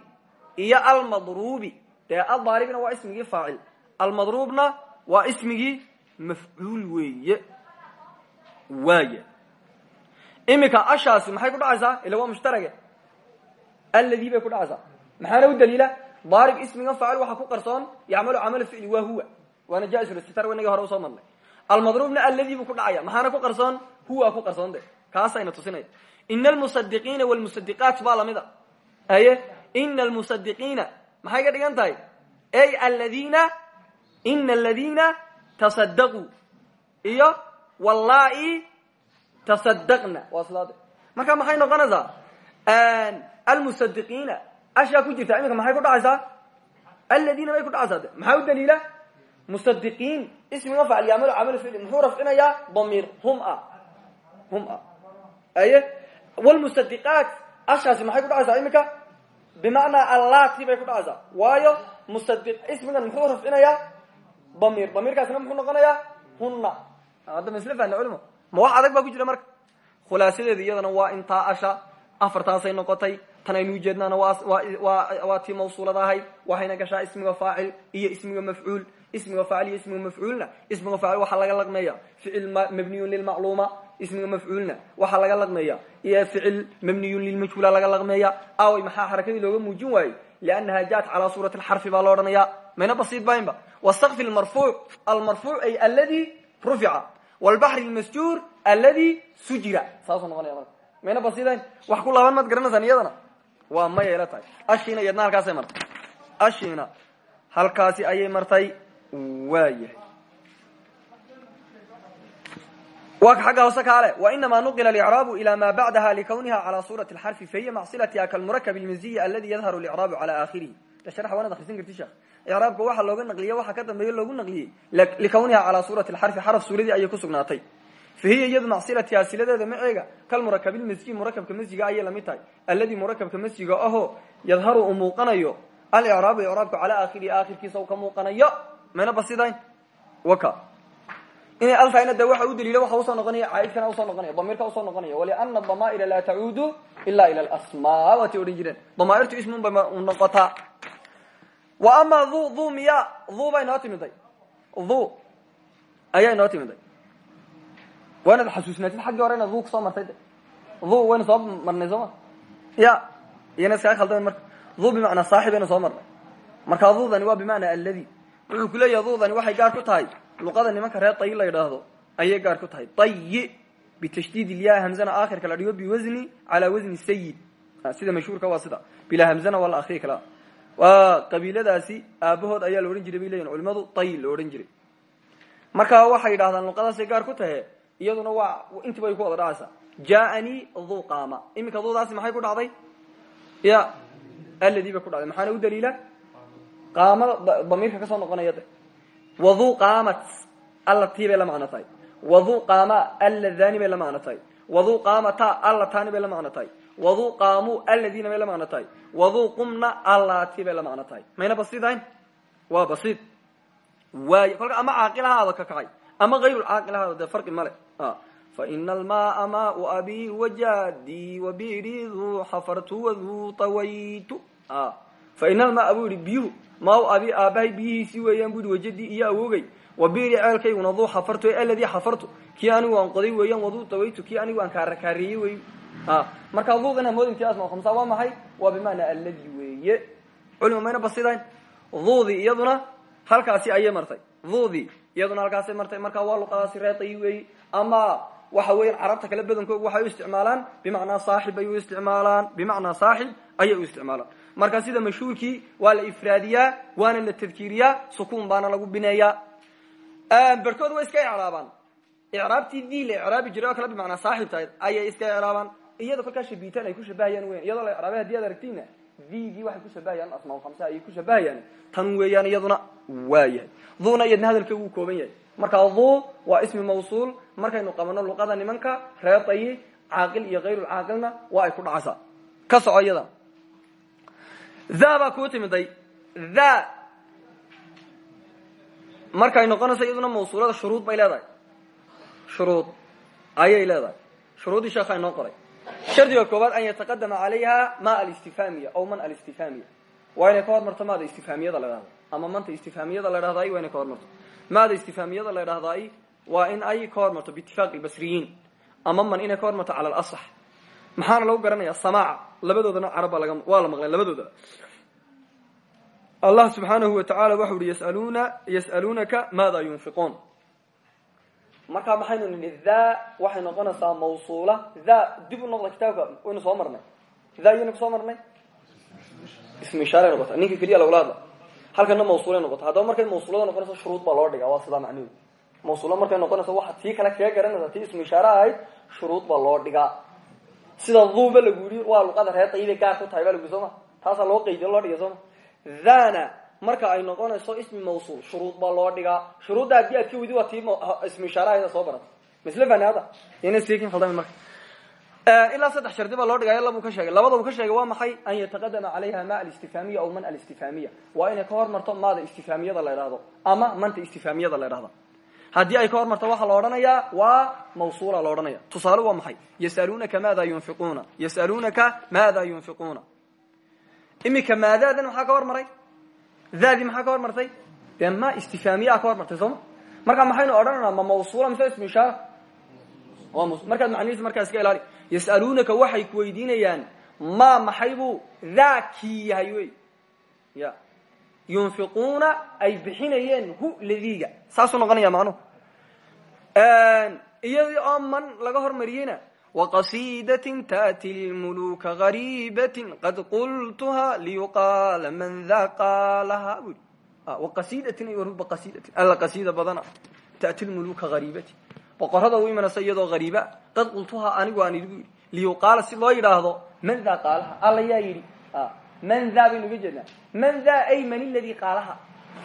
iyo almadruubi. Dee addaaribina waa ismigii faacil almadruubna waa ismigii mafcuul weeye waaya imika ashaasi maxay ku dhacaysaa? Ila waa mushtarage. Alladii bay ku dhacaysaa. Maxaana u daliila? Daarib ismiga faacil waxaa ku qarsoon yacmalu camal ficli waa huwa. Waana jaisulstitar wanagii hore u soo marnay almadruubna alladii buu ku dhacaya. Maxaana ku qarsoon? Huwa ku qarsoon de. Kaasayna tusinaya ina almusadiqiina wlmusadiqaat baa lamida aye ina almusadiqiina maxay ka dhigan tahay? Ey aladiina ina aladiina tasadaquu iyo wallai tasadaqna waa sidaade marka maxay noqonaysaa almusadiqiina ashaa ku jirta. Iminka maxay ku dhacaysaa aladiina bay ku dhacaysaa de. Maxaa u daliila musadiqiin ismiga facil yaamalu camalu ficli muxuu rafcinayaa damiir hum a hum a aye wlmusadiqaat ashaasi maxay ku dhacaysaa iminka bimacnaa allati bay ku dhacaysaa waayo musadi ismigan muxuu rafcinayaa damiir damiirkaasina muxuu noqonayaa huna hadda ma isla fahna culimo ma wax adag baa ku jira marka khulaasadeeda iyadana waa intaa asha afartaasay noqotay tan aynu ujeednaana waa tii mawsuulada ahayd waxayna gashaa ismiga faacil iyo ismiga mafcuul ismiga faacil iyo ismiga mafcuulna ismiga faacil waxaa laga laqmeeya. Ficil mabniyun lilmacluuma ismiga mafcuulna waxaa laga laqmeeya. Iyo ficil mabniyun lilmajhuula laga laqmeeya. Away maxaa xarakadii looga muujin waayey? Liannaha jaat calaa suurati alxarfi baa lo odhanaya mayna basiid baynba wasaqfi lmarfuuc almarfuuc ay aladi rufica. Wlbaxri lmasjuur aladi sujira. Saasuu noqonaya marka mayna basiidayn wax ku laaban maad garanaysaan iyadana waa maya ila tahay ashiina iyadna halkaasay martay. Ashiina. Halkaasi ayay martay waa ka xagga hoose kaale wainamaa nuqila alicraabu ila ma bacdaha likawniha calaa suurati alxarfi fahiya macsilatiha kalmurakab lmanziyi aladi yadharu licraabu cala aakhirihi sharax waanaad akrisan karti sheekh icraabka waxaa looga naqliye waxa ka dambeeya loogu naqliyey likawniha calaa suurati alxarfi xaraf suuradii ayay ku sugnaatay. Fahiya iyadu macsilatiha siladeeda maceega kalmurakab lmasji murakabka masjiga ayay la mid tahay. Alladii murakabka masjiga ahoo yadharu uu muuqanayo alicraabu icraabku calaa aakhirihi aakhirkiisa u ka muuqanayo mayna basidayn waka. Inay altahayna de waxa u daliila waxa u soo noqonaya caaidkana u soo noqonaya damiirka u soo noqonaya. Waliana damaa'ira laa tacuudu ila ila alasmaa waatay odhan jireen damaairtu ismun bay noqotaa. Wa ama dhu dhu miya dhu bay noo timiday dhu ayaa inoo timiday waanaad xasuusnaatid xaggii hore inaad dhu ku soo martay de. Dhu waynu soo marnay soo ma? Ya iyana iskaga khaldamen marka. Dhu bimacnaa saaxib aynu soo marnay. Markaa dhudani waa bimacnaa alladi wuxuu ku leeyahay dhudani waxay gaar ku tahay. Luqada nimanka reer tayi la yidhaahdo ayay gaar ku tahay. Tayi bitashdiid ilyaa hamzana aakhirka la dhigo biwasni calaa wasni sayid sida mashhuurka waa sida. Bilaa hamzana waa la akriyi kala. Waa qabiiladaasi aabahood ayaa la odhan jiray bay leyihin culimadu tay la odhan jiray. Marka waxay yidhahdaan luqadaasay gaar ku tahe iyaduna waa intiba ay ku wada dhacaysaa. Jaanii dhu qaama iminka dudaasi maxay ku dhacday? Ya alladii bay ku dhacday. Maxaana u daliila qaamada damiirka ka soo noqonaya de. Wadu qaamat allatii bay la macno tahay wadu qaama alladani bay la macno tahay wadu qaamata allatani bay la macno tahay wadu qaamu aladiina bay la macno tahay wadu qumna allati bay la macno tahay mayna basiidahayn waa basiid. Waay kolka ama caaqilahaada ka kacay ama hayrucaaqilhaada dee farqi male faina almaaa maau abi wajadi wabiri duu xafartu waduu tawaytu. Faina almaaa buu yihi biyuhu maau abi aabahay biyihiisii weeyaan bu yihi wajadii iyo awogay wabiri ceelkayguna duu xafartu aladii xafartu. Kii anigu aan qoday weeyaan waduu tawaytu kii anigu aan kaarakaariyey wey. Markaa duudan hamoodinti asma khamsa waa maxay? Waa bimacnaa alladii weeye. Culima mayna basidayn. Duudii iyaduna halkaasi ayay martay. Duudii iyaduna halkaasay martay. Markaa waa luqadaasi reetayi weeyi ama waxa weeyaan carabta kale badankoogu waxay u isticmaalaan bimacnaa saaxib ay u isticmaalaan bimacnaa saaxib ayay isticmaalaan marka sida mashhuurkii waa la ifraadiyaa waana la tadkiiriyaa sukuun baana lagu bineeyaa barhkood way iska icraabaan. Icraabtii dii la icraabi jiray oo kale bimacnaa saaxibta ayay iska icraabaan. Iyadoo kolkaa shabiitaan ay ku shabahayaan weyan iyadoo la icraabay haddii ad aragtiina dgii waxay ku shabahayaan asmaa khamsa ayay ku shabahayaan tan weeyaan iyaduna waa yahay. Duuna iyadna hadalka wuu kooban yahay. Marka duu waa ismi mawsuul. Markaynu qabano luqada nimanka reedayi caaqil iyo hayrulcaaqilna waa ay ku dhacaysaa ka soco iyada tha baa kuu timiday tha markay noqonayso iyaduna mawsuulada shuruud bay leedahay. Shuruud ayay leedahay. Shuruuddii sheekha inoo qoray. Shardiga koobaad an yataqadama calayha ma alistifhaamiya aw man alistifhaamiya. Waa inay ka hormarto maada istifhaamiyada la dhahdo ama manta istifhaamiyada la dhahdaay waa inay ka hormarto maada istifhaamiyada la dhahdaay in ay ka hormarto biitifaaqi lbasriyiin ama man inay ka hormarto cala alasax maxaana lagu garanaya samaaca labadoodana laga waa la maqleen labadooda. Allah subxaanahu wa tacaala waxau uhi yasaluna yas'aluunaka maada yunfiquun. Markaa maxaynu nidhi tha waxay mawsuula. Tha dib u noqda kitaabka waynu soo marnay. Tha yaynu ku soo marnay? Ismi ishaaray noqota ninka keliya lagula hadla halkana mawsuulay noqota haddaba markay mawsuulada noqonayso shuruud baa loo dhigaa. Waa sidaa macnuhu. Mawsuula markay noqonayso waxa tii kale kaga tii ismi ishaare ahayd shuruud baa loo dhigaa sida duuba lagu yidhi waa luqada reer dayiday gaar ku tahay lagu soo ma taasaa loo qaydiyo loo dhigay sooma marka ay noqonayso ismi mawsuul shuruud baa loo dhigaa. Shuruudda haddii aad ka waa tii ismi ishaarahayda soo barata. Misle fani hadda yana seekin khaldami marka. Ilaa saddex shardi baa loo dhigaayo labuu ka sheegay. Labada ka sheegay waa maxay? An yataqadama calayha ma alistifhaamiya aw man alistifhaamiya. Waa inay ka hormarto maada istifhaamiyada la idhahdo ama manta istifhaamiyada la idhahdo haddii ay ka hormarto waxaa la odhanayaa waa mawsuula la odhanaya. Tusaale waa maxay? Yasalunaka maada yunfiquuna? Yasalunaka maada yunfiquuna? Imika maadaadan maxaa ka hormaray? Daadii maxaa ka hormartay? Dee ma istifhaamiyaa ka hormartay sooma marka maxaynu odhanaynaa ma mawsuula mise ismu ishaara waa ms markaad macnihiisa markaa iska ilaali. Yasaluunaka waxay ku weydiinayaan ma maxay buu? Daakii yahay wey. Ya yunfiquuna ay bixinayeen hu ladiga saasuu noqonaya macnuhu iyadii oo man laga hormariyeyna waqasidatin taati lmuluka garibatin qad qultuha liyuqaala man da qaalaha bui. Waqasidatin qasidatin alla qasida badana taati lmuluka garibatin boqorada u imanaysa iyadoo hariiba qad qultuhaa anigu aan idhi bu yidhi liyuqaala si loo yidhaahdo man daa qaalaha alla yaa yidhi man daa baynu uga jeednaa man daa ay man iladii qaalaha.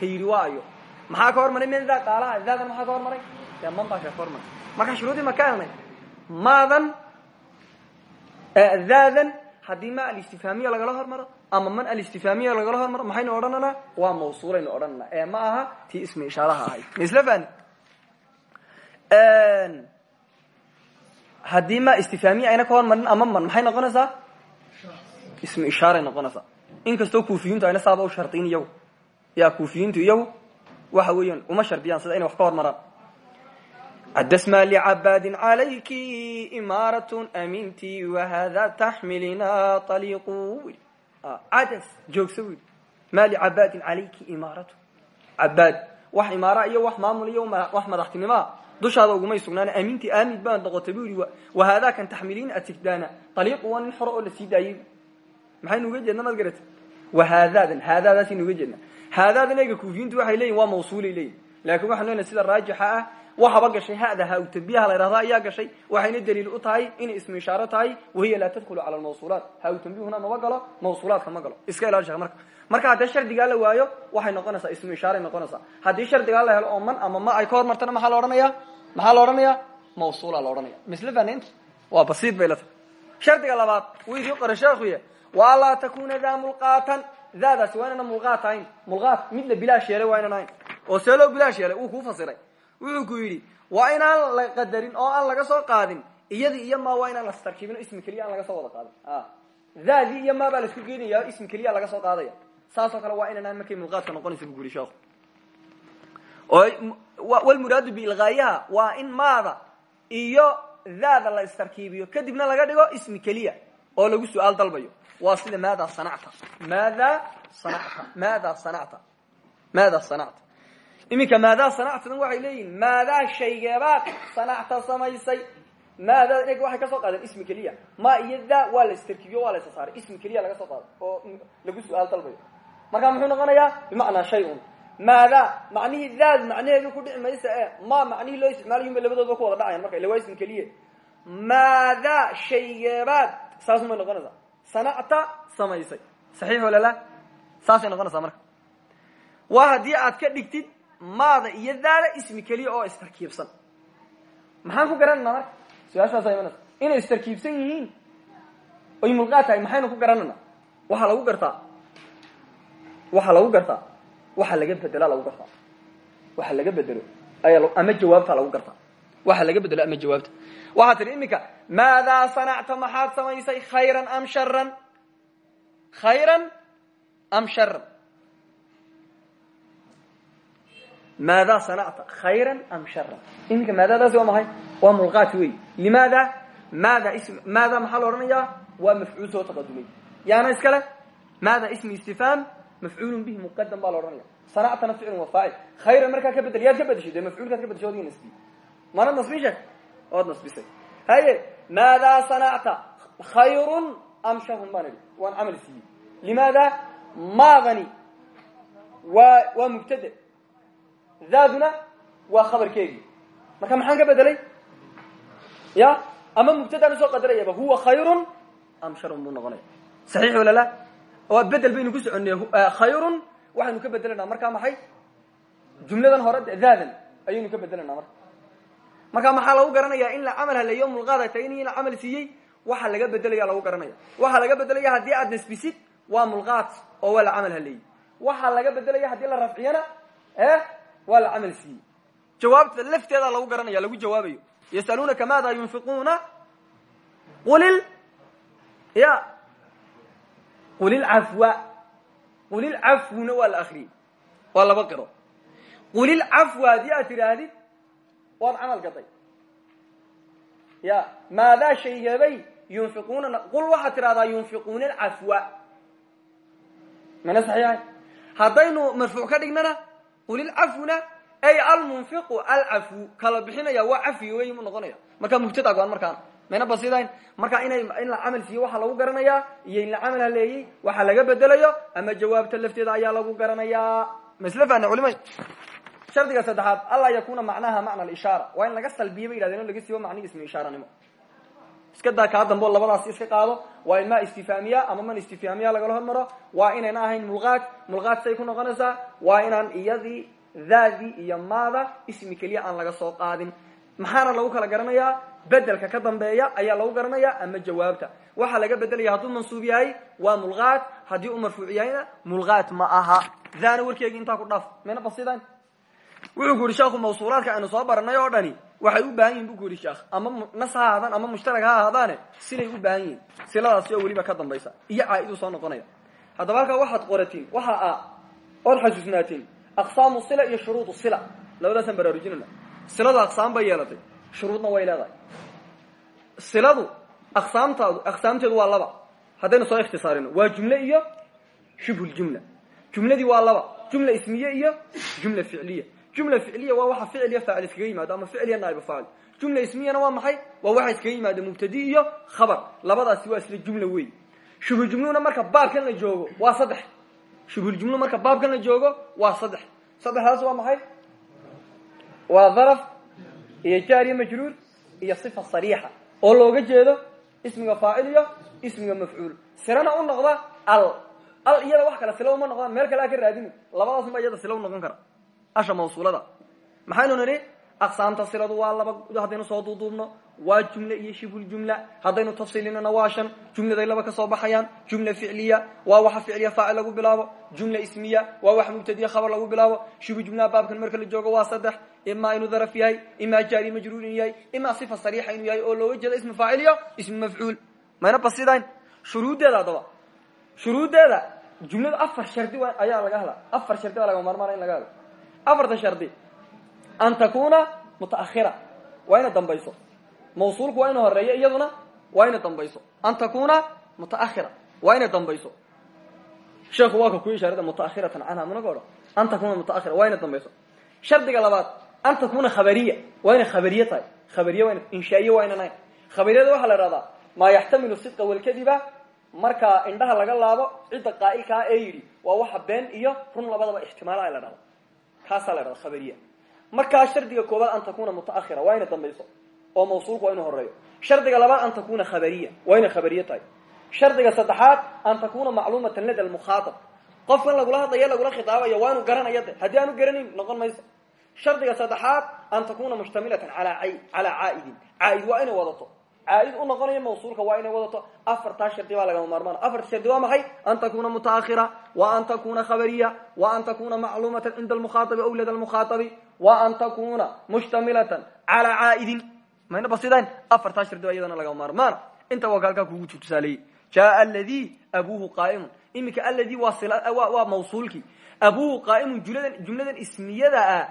Ka yidhi waa ayo maxaa ka hormaray man daa qaalaha? Daadan maxaa ka hormaray dee man baa ka hormaray marka shuruudii ma ka helnay maadan daadan haddii ma alistifhaamiya lagala hormaro ama man alistifhaamiya lagala hormaro maxaynu odhananaa waa mawsuulaynu odhananaa ee ma aha tii ismi ishaaraha ahayd ma isla fahni haddii ma istifhaamiya ayna ka hormarin ama man maxay noqonaysaa ismi ishaaray noqonaysaa inkastoo kuufiyintu ayna saaba u shardiyin iyagu. Ya kuufiyintu iyagu waxa weeyaan uma shardiyaan sida inay wax ka hormaraan cadasma licabaadin calayki imaaratun aminti wahada taxmilina aliiqu cadas joogsa wi ma licabaadin calayki imaaratu. Cabaad wax imaara iyo wax maamul iyo wax madaxtinimoa dushaada ugumay sugnaan aamintii aamin baan noqotay bu yidhi wahaadakan taxmiliin atigdaana. Aliiqu waa nin xoro oo la sii daayey maxaynu uga jeedna maad garata wahaadaadan haadaadaasaynu uga jeedna. Haadaadan ega kuufiyintu waxay leeyihiin waa mawsuulay leeyihiin laakiin waxaan leenahay sida raajixa ah waxaba gashay hada ha utabiyaha la ydhahda ayaa gashay. Waxayna daliil u tahay inay ismi ishaaro tahay wahiya laa tadkhulu cala lmawsuulaat ha utambihuna mama galo mawsuulaadka ma galo. Iska ilaali shek marka marka haddii shardigaa la waayo waxay noqonaysaa ismu ishaaray noqonaysaa. Haddii shardigaa la helo oo ama ma ay ka hormartana maxaa la maxaa la mawsuula la misle fanaynta waa basiid bay la tahay. Shardiga labaad wuu idii qora sheekuye wa anlaa takuna daa mulqaatan daadaasi waa inana mulqaat ahayn mulqaat mid la bilaash yeelay waa inan ahayn oo see loo bilaash yeelay wuu kuu fasiray wuxuu ku yidhi waa inaan la qadarin oo aan laga soo qaadin iyadii iyo ma waa inaan las tarkiibino ismi keliya aan laga soo wada qaadin daadii iyo ma baa la isku geenaya ismi keliya laga soo qaadaya saasoo kale iyo daada la istarkiibiyo kadibna laga dhigo ismi keliya oo lagu su'aal dalbayo. Waa sida maada sanacta. Maada sanacta. Maada sanacta. Maada sanacta. Iminka maadaa sanactadan waxay leeyihiin maadaa shaygeebaad sanacta samaysay. Maada eg waxay ka soo qaadeen ismi keliya. Ma iyo da waa la istarkibiyo waa la isa saaray. Ismi keliya laga soo qaado oo lagu su'aal dalbayo. Marka muxuu noqonayaa? Bimacnaa shay un maada macnihii daad macnaheedu ku dhici maysa e ma macnihii loo isticmaalayin ba labadooda ku wada dhacayan marka ila waa ismi keliya maada shaygeebaad saas may noqonaysaa sanacta samaysay. Saxiix walala saasay noqonaysaa marka. Waa haddii aad ka dhigtid maada iyo daada ismi keliya oo istarkiibsan. Maxaan ku garanayna marka? Su'aashaasa imanaysa inay istarkiibsan yihiin oy mulqaad tahay maxaynu ku garanayna waxaa lagu gartaa. Waxaa lagu gartaa. Waxa laga bedela lagu gartaa. Waxa laga bedelo. Ama jawaabta lagu gartaa. Waxa laga bedelo ama jawaabta waxaa tihi iminka maadaa sanacta maxaad samaysay khayran am sharan khayran am sharan maadaa sanacta khayran am sharan iminka maadaadaasi waa maxay? Waa mulqaat wey limaada maada maada maxaa la odhanayaa waa mafcuul soo taqadumay. Yaana iskale maada ismi istifhaam mafcuulun bihi muqadam baa la odhanaya sanactana ficlun waa faacil khayran markaa ka bedel yaad ka bedeshay dee mafcuulkaad ka bedeshay adiga nasbi mana nasbin oad nasbisay. Haye maadaa sanacta khayrun am sharun baan idhi. Waan camal siiyey. Limaada? Maadani waa waa mubtade. Daaduna waa khabarkeegii. Marka maxaan ka bedelay? Ya ama mubtadaan u soo qadarayaba huwa khayrun am sharun buu noqonaya saxiix wala la oo bedel baynu ku soconay khayrun waxaynu ka bedelanaa markaa maxay? Jumladan hore daadan ayaynu ka bedelanaa marka marka maxaa lagu garanaya in la camal haleeyo mulqaada tahay in la camal siiyey? Waxa laga bedelaya lagu garanaya. Waxa laga bedelaya haddii aad nasbisid waa mulqaat oo waa la camal haleeyey waxa laga bedelaya haddii la rafciyana e waa la camal siiyey. Jawaabta lafteeda lagu garanaya lagu jawaabayo. Yasaluunaka maada yunfiquuna? Qulil ya qulilcafwa qulilcafwuna waa la akriyey waa laba qiro. Qulilcafwa haddii aad tidhaahdid waad camal gaday. Ya maadaa shaygeebay yunfiquuna qul waxaad tidhahdaa yunfiquuna alcafwa mana saxiixay? Haddaynu marfuuc ka dhignana qulilcafwuna ay almunfiqu alcafwu kala bixinaya waa cafi wey mu noqonaya. Markaa mubtada go-an markaana mayna basidayn marka inay in la camal siiyo waxaa lagu garanayaa iyo in la camal haleeyey waxa laga bedelayo ama jawaabta lafteeda ayaa lagu garanayaa. Masle fana culimay shardiga saddexaad anlaa yakuna macnaha macna alishaara. Waa in laga salbiye bay yidhahdeen o laga siibo macnihi ismi ishaaranimo iska daa kaa dambe o labadaas iska qaado. Waa in ma istifaamiya ama man istifaamiya lagala hormaro. Waa inayna ahayn mulqaad. Mulqaad say ku noqonaysaa waa inaan iyadii daadii iyo maada ismi keliya aan laga soo qaadin. Maxaana lagu kala garanayaa? Bedelka ka dambeeya ayaa lagu garanaya ama jawaabta? Waxaa laga bedelaya hadduu mansuub yahay waa mulqaad. Haddii uu marfuuc yahayna mulqaad ma aha. Daana warkeegii intaa ku dhaaf. Mayna basidan wuxuu ku yidhi sheekhu mawsuulaadka aynu soo baranay oo dhani waxay u baahan yihiin bu ku yidhi sheekh ama nas ha ama mushtarag ha ahaadaane silay u baahan yihiin siladaasi oo weliba ka dambaysa iyo caa-iduu soo noqonaya. Haddaba halkaa waxaad qoratiin waxa a ood xasuusnaatiin aqsaamu sila iyo shuruudu sila. Labadaasaan baraarujinana siladu aqsaam bay yeelatay shuruudna way leedahay. Siladu aqsaamtaadu aqsaamteedu waa laba. Haddaynu soo ikhtisaarino waa jumle iyo shibhuljumla jumladii waa laba jumla ismiye iyo jumla ficliya jumla ficliya waa waxa ficil iyo faacil iskaga yimaado ama ficil iyo naaibu faacil. Jumla ismiyana waa maxay? Waa waxa iskaga yimaado mubtadi iyo khabar. Labadaasi waa isla jumla wey shubhuljumluna marka baabkan la joogo waa saddex. Shubhuljumlu marka baabkan la joogo waa saddex. Saddexdaas waa maxay? Waa daraf iyo jaar iyo majruur iyo sifa sariixa. Oo looga jeedo ismiga faacil iyo ismiga mafcuul. Sirana u noqda al. Al iyada wax kale sila uma noqdaan meel kale a ka raadini labadaasma iyada sila u noqon kara asha mawsuulada. Maxaynu nidhi aqsaamta siladu waa laba haddaynu soo duuduubno waa jumle iyo shibhuljumla haddaynu tafsiilinana waa shan jumladay laba ka soo baxayaan. Jumla ficliya waa waxa ficliya faacil lagu bilaabo jumla ismiya waa wax mubtadiya khabar lagu bilaabo shibhu jumlaha baabkan marka la joogo waa saddex. Imaa inuu daraf yahay imaa jaari majruur inuu yahay imaa sifa sariixa inuu yahay oo looga jeedo ismi faacil iyo ismi mafcuul. Mayna basidayn shuruuddeeda haddaba shuruuddeeda jumlada afar shardi ayaa laga hela afar shardi laga maarmaana in laga helo afarta shardi. An takuna mutaakhira. Waa ina dambayso. Mawsuulku waa ina horeeyo iyaduna waa ina dambayso. An takuna mutaakhira. Waa ina dambayso. Sheekhu waa ka ku ishaarada mutaakhiratan canha managa odhan an takuna mutaakhira waa ina dambayso. Shardiga labaad an takuna khabariya. Waa ina khabariye tahay. Khabariye waa inshaa'iye waa inan ahayn khabariyada waxaa la ihahdaa maa yaxtamilu sidqa walkadiba. Marka indhaha laga laabo cidda qaa'ilkaa ee yidhi waa waxa been iyo run labadaba ixtimaalaha la dhahda kaasaa la dhahda khabariya. Markaa shardiga koobaad an takuna mutaahira waa ina dambayso. Oo mawsuulku waa inu horeeyo shardiga labaad an takuna khabariya waa inay khabariye tahay. Shardiga saddexaad an takuna macluumatan lada lmukhaatab qofkan lagula hadlayo lagula khitaabayo waa inu garanayo de. Haddii aanu garanayn noqon mayso. Shardiga saddexaad an takuna mushtamilatan alaa calaa caa'idin. Caa'id waa inay wadato caa'id u noqonayo mawsuulka waa inay wadato afartaa shardi baa lagama maarmaana afarta shardi waa maxay? An takuna mutaakhira wa an takuna khabariya wa an takuna macluumatan cinda almukhaatabi aw lada almukhaatabi wa an takuna mushtamilatan calaa caa'idin. Mayna basidayn afartaa shardi baa iyadana lagama maarmaana inta waa ka halkaa kugu tusaaleeyey jaa aladi abuhu qaa'imun. Iminka aladi waa waa mawsuulkii. Abuhu qaa'imun jumladan jumladan ismiyada ah.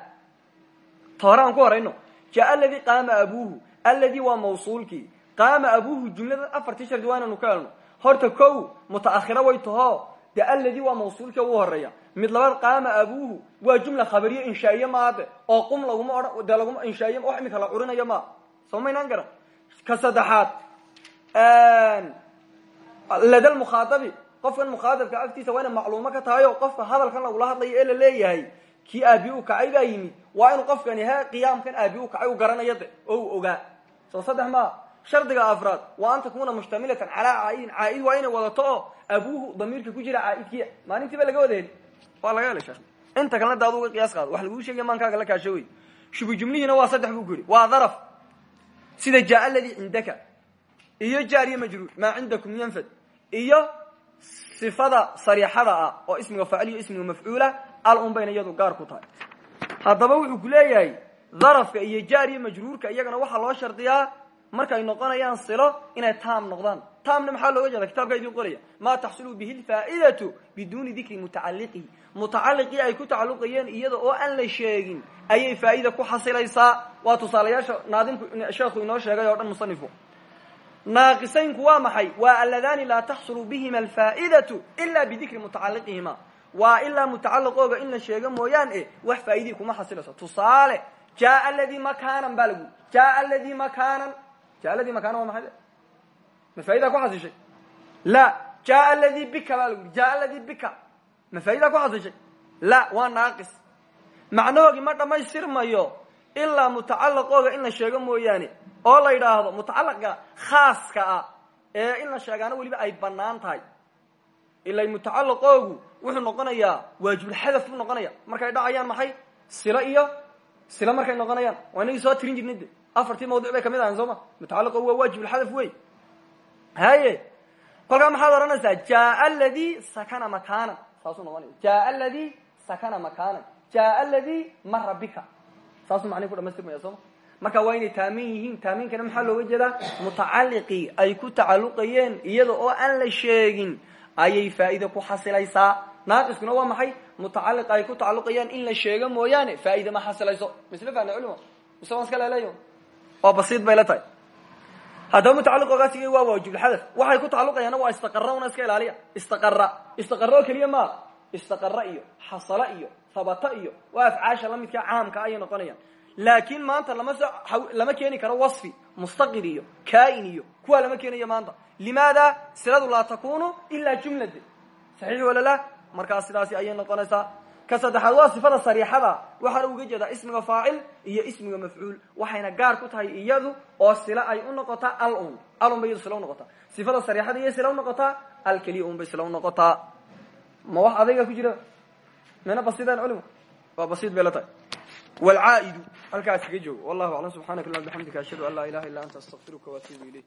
Toore aan ku horayno. Jaa aladi qaama abuhu aladi waa mawsuulkii qaama abuhu jumlada afartii shardi waa inanu ka helno horta kow mutaakhira way taho dee aladi waa mawsuulkii ugu horreeya mid labaad qaama abuhu waa jumla khabariye inshaa'iye maade oo qum laguma odhan dee laguma inshaa'iye wax imika la curinayo maa soo maynaan garan ka saddexaad lada lmukhaatabi qofkan mukhaatabka agtiisa waa ina macluumo ka tahay oo qofka hadalkan lagula hadlayo ee la leeyahay kii aabi u kacay baa yimid waa inuu qofkani he qiyaamkan aabi kacay u oo u ogaa soo saddex maa shardiga afraad waa an takuna mushtamilatan calaa caa'idin caa'id waa inay wadato oo abuhu damiirka ku jira caa'idkiya maalintii ba laga wada heli. Waa laga hela sheekh. Inta kalena da aduga qiyaas qaado. Wax laguu sheegaya maankaaga la kaasho wey shubu jumlihiina waa saddex buu ku yidhi waa daraf. Sida jaa aladii cindaka iyo jaariya majruur. Maa cindakum yanfad. Iyo sifada sariixada ah oo ismiga faacil iyo ismiga mafcuula al un bayna iyadu gaar ku tahay. Haddaba wuxuu ku leeyahay darafka iyo jaariya majruurka iyagana waxaa loo shardiyaa markay noqonayaan silo inay taam noqdaan. Taamna maxaa looga jeeda kitabka idin qoraya. Maa taxsulu bihi lfaa'idatu biduuni dikri mutacaliqihi mutacaliqii ay ku tacalluqayeen iyada oo aan la sheegin. Ayay faa'ida ku xasilaysaa. Waa tusaalayaasha naadimku sheekhu inoo sheegay oo dhan musanifku naaqisaynku waa maxay? Waa alladani laa taxsulu bihima alfaa'idatu ila bidikri mutacaliqihima waa ilaa mutacalliqooga in la sheego mooyaan e wax faa'idii kuma xasilayso. Tusaale jaa aladii makanan baa lagu. Jaa aladii makanan jaa aladii makanan waa maxay ma faa'idaa ku xasishay la jaa aladii bika baa lagu yidhi jaa aladii bika ma faa'idaa ku xasishay la waa naaqis macnahoogii ma dhammaystirmayo ilaa mutacalliqooga in la sheego mooyaane oo la yidhaahdo mutacalaqa khaaska ah ee in la sheegaana weliba ay bannaan tahay ila mutacalaqoogu wuxuu noqonayaa waajibulxadaf buu noqonaya markay dhacayaan maxay silo iyo silo markay noqonayaan waa inagii soo tirin jirnay de afartii mawduc bay ka mid ahayn soo ma? Mutacalaqoogu waa waajibulxadaf wey. Haye kolkaa maxaad odhanaysaa jaa aladii sakana makanan saasuu noqonaya. Jaa aladii sakana makanan jaa aladii mara bika. Saasuu macnihi ku dhamaystirmaya sooma marka waa inay taamin yihiin taaminkana maxaa looga jeedaa? Mutacalliqii ay ku tacalluqayeen iyada oo aan la sheegin ayay faa'iida ku xasilaysaa naaqiskuna waa maxay mutacalliqa ay ku tacalluqayaan in la sheego mooyaane. Faa'ida ma xasilayso misle fahna culimo mise waan iska leeleeyo oo basiid bay la tahay. Haddaba mutacalliqoogaasi waa waajibulxadaf waxay ku tacalluqayaanna waa istaqara una iska ilaaliya. Istaqara istaqara oo keliya maa istaqara iyo xasala iyo habata iyo waa afcaasha la midka caamka ayay noqonayaan. Laakiin maanta lama so lama keeni karo wasfi mustaqir iyo kain iyo kuwaa lama keenayo maanta. Limaada siladu laa takunu ilaa jumlade. Saxiix wala la markaas sidaasi ayay noqonaysaa. Ka saddexaad waa sifada sariixada. Waxaana uga jeedaa ismiga faacil iyo ismiga mafcuul. Waxayna gaar ku tahay iyadu oo sila ay u noqotaa al un al un bay iyadu sila unoqotaa sifada sariixada iyo sila unoqotaa al keliya un bay sila unoqotaa ma wax adayga ku jira? Mina basidaan culimo waa basiid bay la tahay. Wlcaa'idu halkaas kaga joogo. Wallahu aclam. Subxanaka lla bxamdika ashhadu an laa ilaha illa anta astaqfiruka waatuubu ilayk